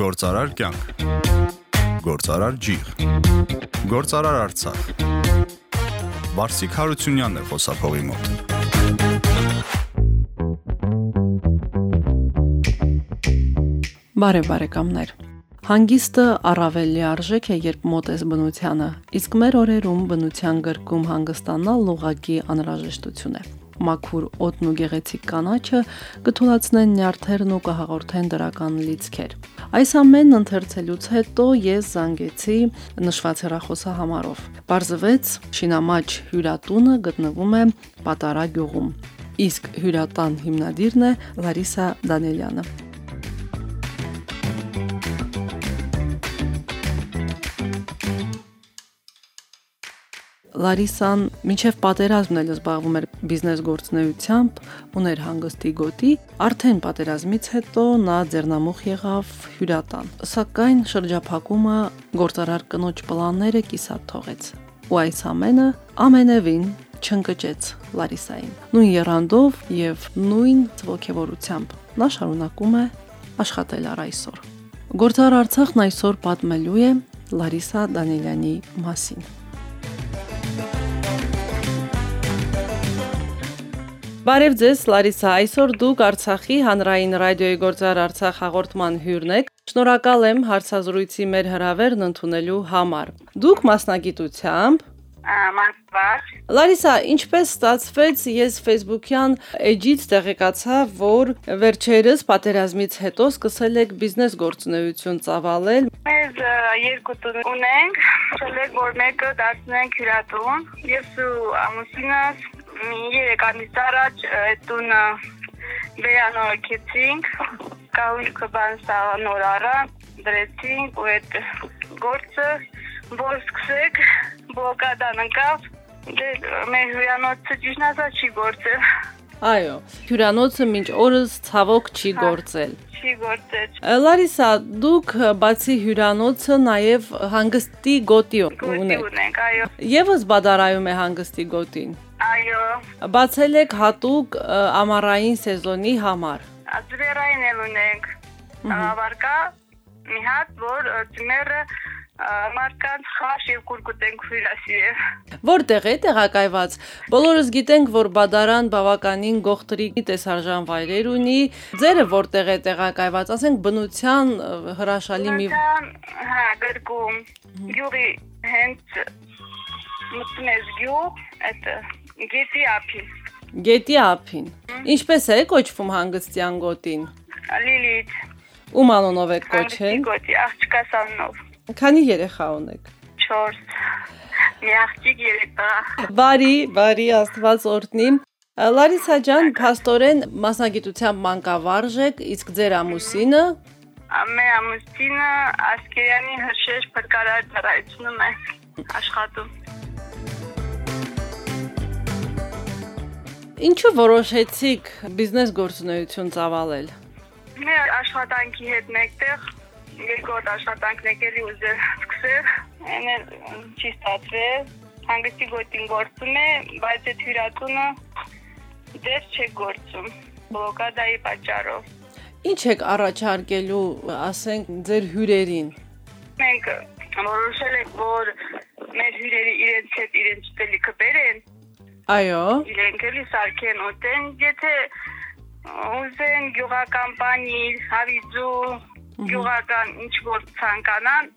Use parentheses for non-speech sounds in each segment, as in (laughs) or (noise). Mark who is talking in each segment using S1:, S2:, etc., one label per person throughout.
S1: Գործարար կյանք։ Գործարար ջիղ։ Գործարար Արցախ։ Վարսիկ Հարությունյանն է խոսափողի մոտ։
S2: Բարև բարեկամներ։ Հանգիստը առավել լիարժեք է, երբ մոտ ես բնությանը, իսկ մեր օրերում բնության գրկում հանգստանալ լողակի անհրաժեշտություն է մաքուր օդն ու գեղեցիկ կանաչը կթուլացնեն նյարդերն ու կհաղորդեն դրական լիցքեր։ Այս ամենն ընթերցելուց հետո ես զանգեցի նշված հեռախոսահամարով։ Պարզվեց Շինամաչ հյուրատունը գտնվում է Պատարա գյուղում։ Իսկ հյուրատան հիմնադիրն է Լարիսա Դանելյանը։ Լարիսան մինչև պատերազմն էլ զբաղվում էր բիզնես գործնեությամբ, ուներ հանգստի գոտի, արդեն պատերազմից հետո նա ձեռնամուխ եղավ հյուրատան։ Սակայն շրջափակումը գործարար կնոջ պլանները կիսատ թողեց։ Ու այս ամենը ամենևին չընկճեց Լարիսային։ Նույն երանդով եւ նույն ողջավորությամբ նա շարունակում է աշխատել առ այսօր։ Գործար Արցախն այսօր պատմելու է Լարիսա Դանիելյանի մասին։ Բարև ձեզ, Լարիսա։ Այսօր դուք Արցախի հանրային ռադիոյի գործար Արցախ հաղորդման հյուրն եք։ Շնորհակալ եմ հարցազրույցի մեր հրավերն ընդունելու համար։ Դուք մասնագիտությամբ
S3: Մանվար։
S2: Լարիսա, ինչպես ստացվեց, ես Facebook-յան էջից տեղեկացա, որ վերջերս պատերազմից հետո սկսել եք բիզնես գործունեություն ծավալել։
S3: Մենք երկու տուն ունենք, ցելեք որ մեկը դարձնենք հյուրատուն։ Ես ու ամուսինս երեք ամիս առաջ այդ տունը վերանորոգեցինք, կահույքը բան սա նոր արա, դրեցինք ու այդ գործը որ սկսեք, բլոկադան ընկավ, դե մեր հյուրանոցը ճիշտ ասած չի գործել։
S2: Այո, հյուրանոցը մինչ օրս ցավոք չի
S3: հա,
S2: գործել։
S3: Չի գործել։
S2: Լարիսա, դուք բացի հյուրանոցը նաև հանգստի գոտի ունեք։
S3: ունենք, այո։
S2: Եվս բադարայում է հանգստի գոտին։
S3: Այո։
S2: Բացել եք հատուկ ամառային սեզոնի համար։
S3: Ձմեռային էլ ունենք։ Ավարկա մի հատ, որ ձմեռը մարքան խաշ եւ կուրկուտ ենք հյուրասիրել։
S2: Որտեղ է տեղակայված։ Բոլորս գիտենք, որ Բադարան բավականին գողտրի տեսարժան վայրեր ունի։ Ձերը որտեղ է տեղակայված, ասենք բնության հրաշալի մի
S3: հա, գրկում։ Յուղի հենց մտնում ես գյուղ, այդ գետի ափին։
S2: գետի ափին։ Ինչպես է կոչվում հանգստյան գոտին։
S3: Լիլիթ։
S2: Ում անունով
S3: Հանգստի
S2: կոչել։
S3: գոտի աղջկա սաննով։
S2: Քանի երեխա ունեք։
S3: 4 մի աղջիկ երեկա
S2: Բարի, բարի Աստված օրհնի։ Լարիսա ջան, փաստորեն մասնագիտությամբ մանկավարժ եք, իսկ ձեր ամուսինը
S3: ամե ամուսինը ասկերյանի հրշեջ փրկարար ծառայությունում է աշխատում
S2: ինչու որոշեցիք բիզնես գործունեություն ծավալել։
S3: մեր աշխատանքի հետ մեկտեղ երկու հատ աշխատանքն եկելի ուզել սկսել այն էլ չի ստացվել հանգստի գոտին գործում է բայց այդ հյուրատունը դες չէ գործում բլոկադայի պատճառով
S2: Ինչ եք առաջարկելու, ասենք, ձեր հյուրերին։
S3: մենք որոշել ենք որ մեր հյուրերը իրենց հետ իրենց տելիքը բերեն
S2: Այո։
S3: իրենք էլի սարքեն ուտեն եթե ուզեն գյուղական պանիր, հավիձու, գյուղական ինչ որ ցանկանան,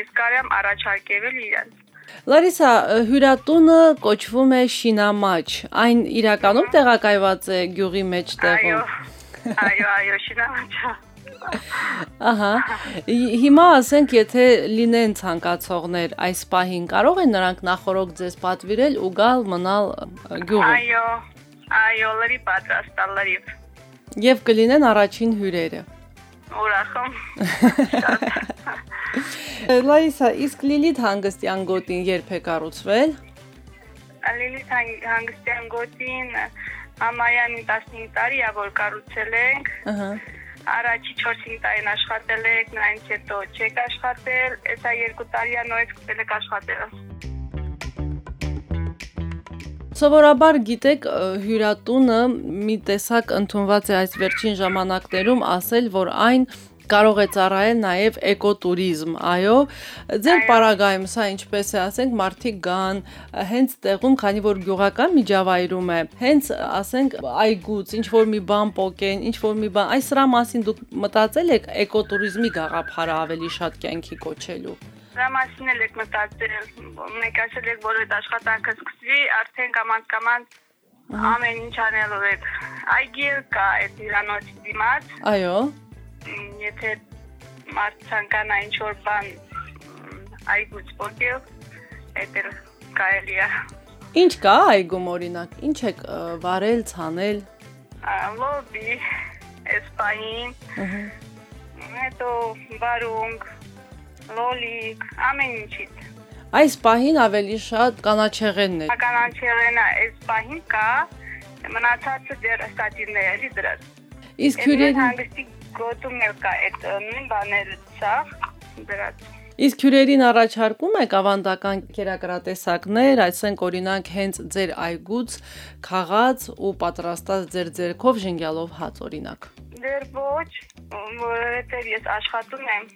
S3: ես կարամ առաջարկել իրենց։
S2: Լարիսա, հյուրատունը կոչվում է Շինամաչ։ Այն իրականում տեղակայված է գյուղի
S3: Այո։
S2: մեջտեղում։
S3: Այո, այո, շինավաճա։
S2: Ահա։ Հիմա ասենք, եթե լինեն ցանկացողներ այս պահին, կարող են նրանք նախորոք ձեզ պատվիրել ու գալ մնալ գյուղում։
S3: Այո։ Այո, լրի պատրաստ լրի։
S2: Եվ կլինեն առաջին հյուրերը։
S3: Ուրախում։
S2: Լարիսա, իսկ Լիլիթ հանգստյան գոտին երբ է կառուցվել։
S3: Ալիլիթ հանգստյան գոտին ամայանի 15 տարի է որ կառուցել ենք։
S2: Ահա։
S3: Առաջի 4-5 տարին աշխատել եք, նրանից հետո չեք աշխատել, հեսա 2 տարի է նոր սկսել եք աշխատել։
S2: Սովորաբար գիտեք հյուրատունը մի տեսակ ընդունված է այս վերջին ժամանակներում ասել, որ այն կարող է ծառայել նաև էկոտուրիզմ, այո։ Ձեր պարագայում սա ինչպես է, ասենք, մարդիկ գան հենց տեղում, քանի որ գյուղական միջավայրում է, հենց ասենք այգուց ինչ որ մի բան փոկեն, ինչ որ մի բան, այս սրա մասին դուք մտածել եք էկոտուրիզմի գաղափարը ավելի շատ կյանքի կոչելու։
S3: Դրա մասին էլ եք մտածել։ Մենք ասել ենք, որ այդ աշխատանքը սկսվի, արդեն կամած-կամած ամեն ինչ անելով եք։ Այգի կա այդ հյուրանոցի դիմաց։
S2: Այո
S3: եթե մարդ ցանկանա ինչ որ բան այգուց փոքր, դա կարելի է։
S2: Ինչ կա այգում օրինակ, ինչ է վարել, ցանել։
S3: Լոբի, էսպային։ Ահա։ Հետո բարունգ, լոլիկ, ամեն ինչից։
S2: Այս պահին ավելի շատ կանաչեղենն է։
S3: Կանաչեղենը այս պահին կա, մնացածը դեռ ստատիվների դրած։
S2: Իսկ հյուրերի
S3: հանգստի գոտում էլ կա այդ նույն բաները ցախ դրած։
S2: Իսկ հյուրերին առաջարկում եք ավանդական կերակրատեսակներ, այսինքն օրինակ հենց ձեր այգուց խաղած ու պատրաստած ձեր ձերքով ժենգյալով հաց օրինակ։
S3: Դեռ ոչ, որովհետև ես աշխատում եմ։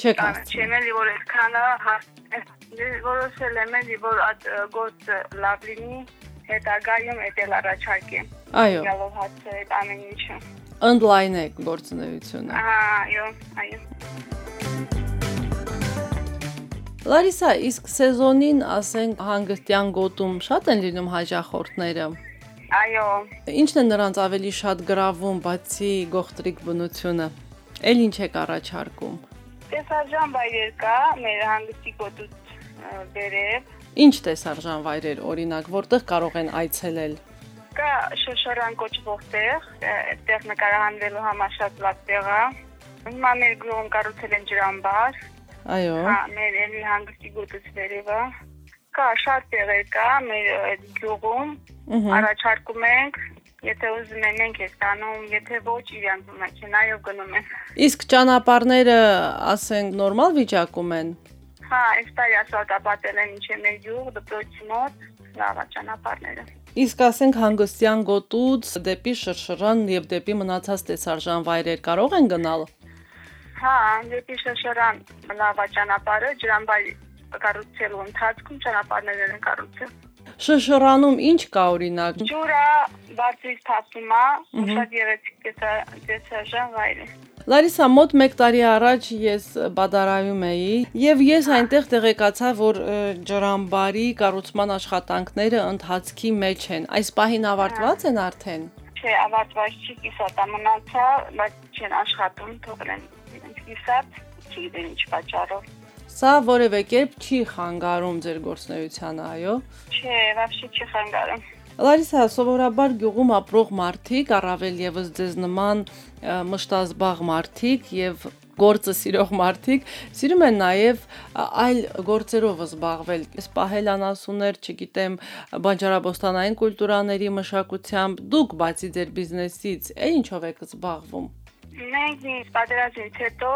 S2: Չեք հասցնում։
S3: Չեմ էլի որ այդքանը որոշել եմ էլի որ այդ գործը լավ լինի, հետագայում էտել առաջարկեմ։
S2: Այո։
S3: Ժենգյալով հացը այդ ամեն ինչը
S2: ընդլայն է գործունեությունը։
S3: Այո, այո։
S2: Լարիսա, իսկ սեզոնին, ասենք, հանգստյան գոտում շատ են լինում հաջախորդները։
S3: Այո։
S2: Ինչն է նրանց ավելի շատ գրավում, բացի գողտրիկ բնությունը։ Էլ ինչ եք առաջարկում։
S3: Տեսարժան վայրեր կա մեր հանգստի գոտուց վերև։
S2: Ինչ տեսարժան վայրեր, օրինակ, որտեղ կարող են այցելել
S3: կա շոշորան կոչվող տեղ, այդտեղ նկարահանվելու համար շատ լավ տեղ է։ Հիմա մեր գյուղում կառուցել են ջրամբար։
S2: Այո։
S3: Հա, մեր էլի հանգստի գոտուց վերևը։ Կա շատ տեղեր կա մեր այդ գյուղում։ Առաջարկում ենք Եթե ուզում են ենք ես տանում, եթե ոչ իրանք մեքենայով գնում են։
S2: Իսկ ճանապարհները, ասենք, նորմալ վիճակում են։
S3: Հա, այս տարի ասֆալտապատել են ինչե մեր գյուղ դպրոցի մոտ, լավ ճանապարհները։
S2: Իսկ ասենք հանգստյան գոտուց դեպի շրշռան եւ դեպի մնացած տեսարժան վայրեր կարող են գնալ։
S3: Հա, դեպի շրշռան լավա ճանապարհը ջրամբարի կառուցելու ընթացքում ճանապարհներ են կառուցել։
S2: Շշռանում ինչ կա օրինակ։
S3: Ջուրը բարձրից թափում է, շատ երեցիկ տեսարժան վայր է։
S2: Լարիսա, մոտ 1 տարի առաջ ես բադարայում էի եւ ես այնտեղ տեղեկացա, որ ջրամբարի կառուցման աշխատանքները ընթացքի մեջ են։ Այս պահին ավարտված են արդեն։
S3: Չէ, ավարտված չի, կիսատ մնացա, բայց չեն աշխատում, թողել են կիսատ, չգիտեմ ինչ պատճառով։
S2: Սա որևէ կերպ չի խանգարում ձեր գործնեությանը, այո։
S3: Չէ, вообще չի խանգարում։
S2: Լարիսա, սովորաբար գյուղում ապրող մարդիկ, առավել եւս ձեզ նման մշտազբաղ մարդիկ եւ գործը սիրող մարդիկ սիրում են նաև այլ գործերով զբաղվել, սպահել անասուններ, չգիտեմ, բանջարաբոստանային կուլտուրաների մշակությամբ։ Դուք բացի ձեր բիզնեսից, է ինչով եք զբաղվում։
S3: Մենք պատերազմից հետո,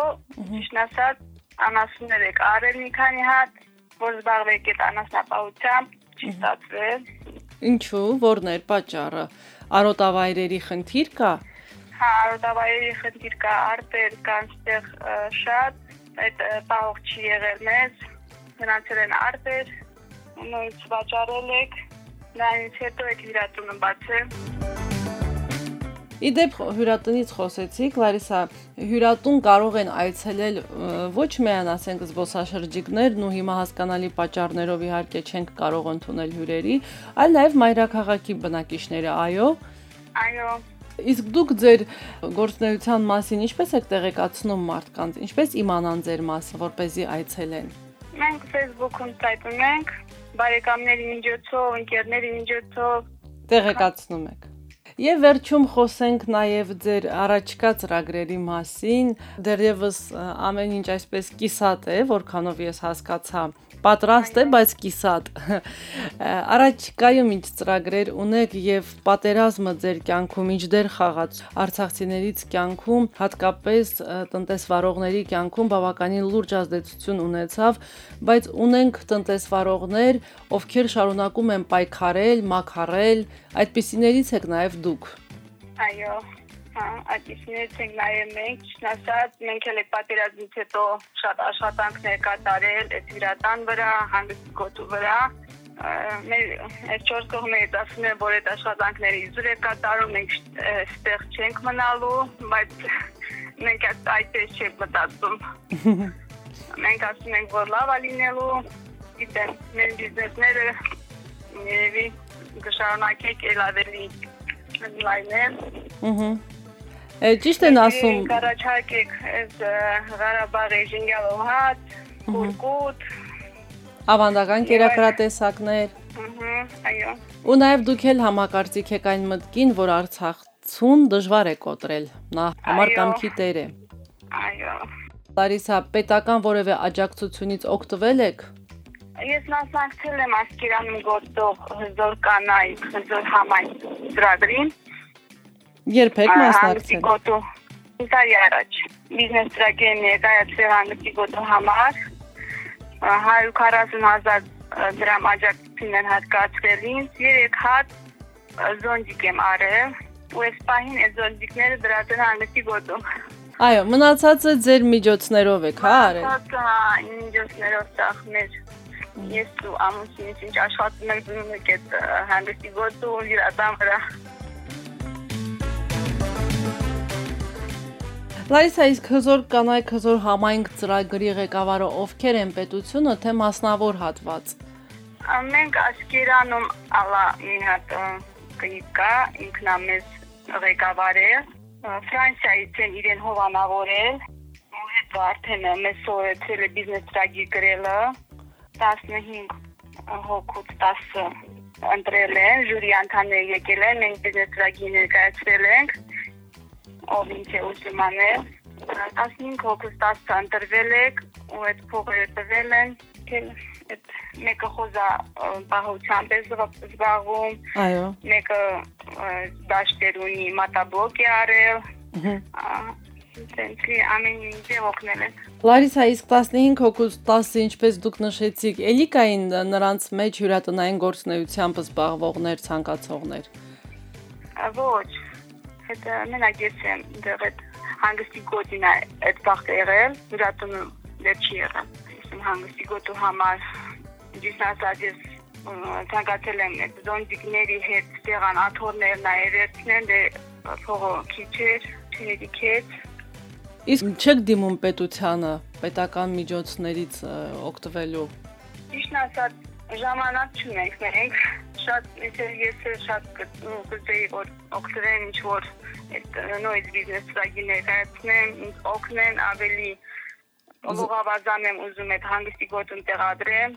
S3: ճիշտ ասած, անասուններ եք արել մի քանի հատ, որ զբաղվեք այդ անասնապահությամբ, չի ստացվել
S2: Ինչու, որն էր պատճառը։ Արոտավայրերի խնդիր կա։
S3: Հա, արոտավայրերի խնդիր կա, արտեր կան ստեղ շատ, այդ պահող չի եղել մեզ, գնացել են արտեր, նույնց վաճառել եք, դրանից հետո եք հյուրատունը բացել։
S2: Իդեպ հյուրատնից խոսեցիք, Լարիսա, հյուրատուն կարող են այցելել ոչ միայն ասենք զբոսաշրջիկներն ու հիմա հասկանալի պատճառներով իհարկե չենք կարող ընդունել հյուրերի, այլ նաև մայրաքաղաքի բնակիչները, այո։
S3: Այո։
S2: Իսկ դուք ձեր գործնեության մասին ինչպես եք տեղեկացնում մարդկանց, ինչպես իմանան ձեր մասը, որ เป զի այցելեն։
S3: Մենք Facebook-ում տայպում ենք, բարեկամների միջոցով, ընկերների միջոցով
S2: տեղեկացնում եք։ Եվ վերջում խոսենք նաև ձեր առաջկա ծրագրերի մասին։ Դեռևս ամեն ինչ այսպես կիսատ է, որքանով ես հասկացա պատրաստ է, բայց կիսատ։ Առաջկայում ինչ ծրագրեր ունեք եւ պատերազմը ձեր կյանքում ինչ դեր խաղաց արցախցիներից կյանքում, հատկապես տնտեսվարողների կյանքում բավականին լուրջ ազդեցություն ունեցավ, բայց ունենք տնտեսվարողներ, ովքեր շարունակում են պայքարել, մաքարել, այդպիսիներից եք նաեւ դուք։
S3: Այո, Հա, այդինքնից ենք նայել մենք, ճիշտ մենք էլ այդ պատերազմից հետո շատ աշխատանքներ կատարել այդ հյուրատան վրա, հանդիսի գոտու վրա։ Մեր այդ չորս կողմերից ասում են, որ այդ աշխատանքները իզուր է կատարում, մենք ստեղ չենք մնալու, բայց մենք այդպես չենք մտածում։ (laughs) Մենք ասում ենք, որ լավ է լինելու, գիտեմ, մեր բիզնեսները երևի կշարունակենք ել ավելի լայնել։
S2: Ահա Ճիշտ են ասում։
S3: Կարաչարկեք այս Ղարաբաղի ժինգալոհատ, կուրկուտ,
S2: ավանդական կերակրատեսակներ։
S3: Ահա, այո։
S2: Ու նաև դուք էլ համակարծիք եք այն մտքին, որ Արցախցուն դժվար է կոտրել։ Նա համար կամքի տեր է։
S3: Այո։
S2: Լարիսա, պետական որևէ աջակցությունից օգտվել եք։
S3: Ես մասնակցել եմ Ասկերանում գործող հզոր կանայք, հզոր համայն ծրագրին
S2: Երբ եք մասնակցել։
S3: Գոտու։ Տարի առաջ բիզնես ծրագիր ներկայացրել հանգստի գոտու համար 140.000 դրամ աջակցություններ հատկացրել ինձ 3 հատ զոնդիկ եմ արել ու այս պահին այդ զոնդիկները դրած են հանգստի գոտու
S2: Այո, մնացածը ձեր միջոցներով եք, հա, արել։
S3: Մնացածը միջոցներով ծախմեր ես ու ամուսինս ինչ աշխատում ենք դնում ենք այդ հանդիսի գոտու հյուրատան վրա
S2: Լարիսա, իսկ հզոր կանայք հզոր համայնք ծրագրի ղեկավարը ովքեր են պետությունը, թե մասնավոր հատված։
S3: Մենք Աշկերանում ալա մի հատ կնիկա ինքնամեզ ղեկավար է։ Ֆրանսիայից են իրեն հովանավորել։ Ու հետո արդեն մեզ սովեցել է բիզնես ծրագիր գրելը 15 հոգուց 10 ընտրել են, ժյուրի անդամներ եկել են, մենք բիզնես ծրագիր ներկայացրել ենք ով ինչ է ուզում անել։ 15 հոգուց 10 ընտրվել եք ու այդ փողերը տվել են, այդ մեկը խոզա բահությամբ է զբաղվում։
S2: Այո։
S3: Մեկը դաշտեր ունի մատաբլոկ է արել։ Տենցի ամեն ինչ օգնել են։
S2: Լարիսա, իսկ 15 հոգուց 10-ը ինչպես դուք նշեցիք, էլի կային նրանց մեջ հյուրատնային գործնեությամբ զբաղվողներ, ցանկացողներ։
S3: Ոչ, հետ մենակ ես եմ դեռ այդ հանգստի գոտին այդ բախտը եղել, հյուրատունը դեռ չի եղել։ եմ հանգստի գոտու համար ճիշտ ասած ես ցանկացել եմ այդ զոնդիկների հետ տեղան աթորներն այրեցնեն, դե փողը քիչ էր, չհետիքեց։
S2: Իսկ չեք դիմում պետությանը պետական միջոցներից օգտվելու։
S3: Ճիշտ ասած ժամանակ չունենք մենք շատ ես շատ կուզեի որ օգտվեն ինչ որ այդ նույն բիզնես ծրագիր ներկայացնեմ, օգնեն ավելի լողավազան եմ ուզում այդ հանգստի գոտում տեղադրեմ,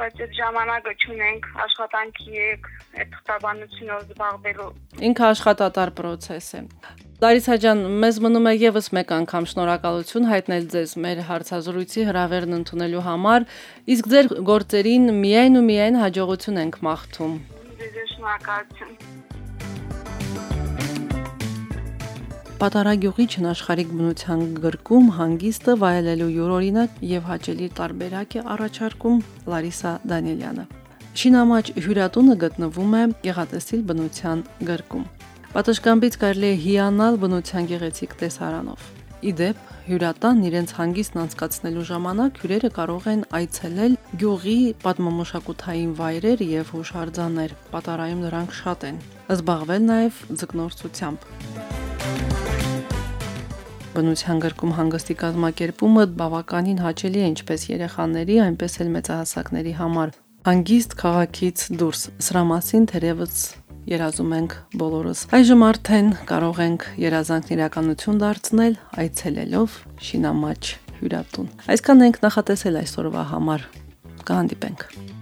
S3: բայց այդ ժամանակը չունենք, աշխատանքի եք, այդ խտաբանությունով զբաղվելու։
S2: Ինքը աշխատատար process է։ Լարիսա ջան, մեզ մնում է եւս մեկ անգամ շնորհակալություն հայտնել ձեզ մեր հարցազրույցի հրավերն ընդունելու համար, իսկ ձեր գործերին միայն ու միայն հաջողություն ենք մաղթում։ Պատարագյուղի չնաշխարիկ բնության գրկում հանգիստը վայելելու յուրօրինակ եւ հաճելի տարբերակ է առաջարկում Լարիսա Դանիելյանը։ Շինամաչ հյուրատունը գտնվում է Գեղատեսիլ բնության գրկում։ Պատշգամբից կարելի է հիանալ բնության գեղեցիկ տեսարանով։ Իդեպ հյուրատանն իրենց հանգիստն անցկացնելու ժամանակ հյուրերը կարող են այցելել գյուղի պատմամշակութային վայրեր եւ հուշարձաններ։ Պատարայում նրանք շատ են։ Զբաղվել նաեւ ձկնորսությամբ։ Բնության գրկում հանգստի կազմակերպումը բավականին հաճելի է ինչպես երեխաների, այնպես էլ մեծահասակների համար։ Հանգիստ քաղաքից դուրս։ Սրա մասին թերևս երազում ենք բոլորս։ Այժմ արդեն կարող ենք երազանքն իրականություն դարձնել այցելելով Շինամաչ հյուրատուն։ Այսքան ենք նախատեսել այսօրվա համար։ Կհանդիպենք։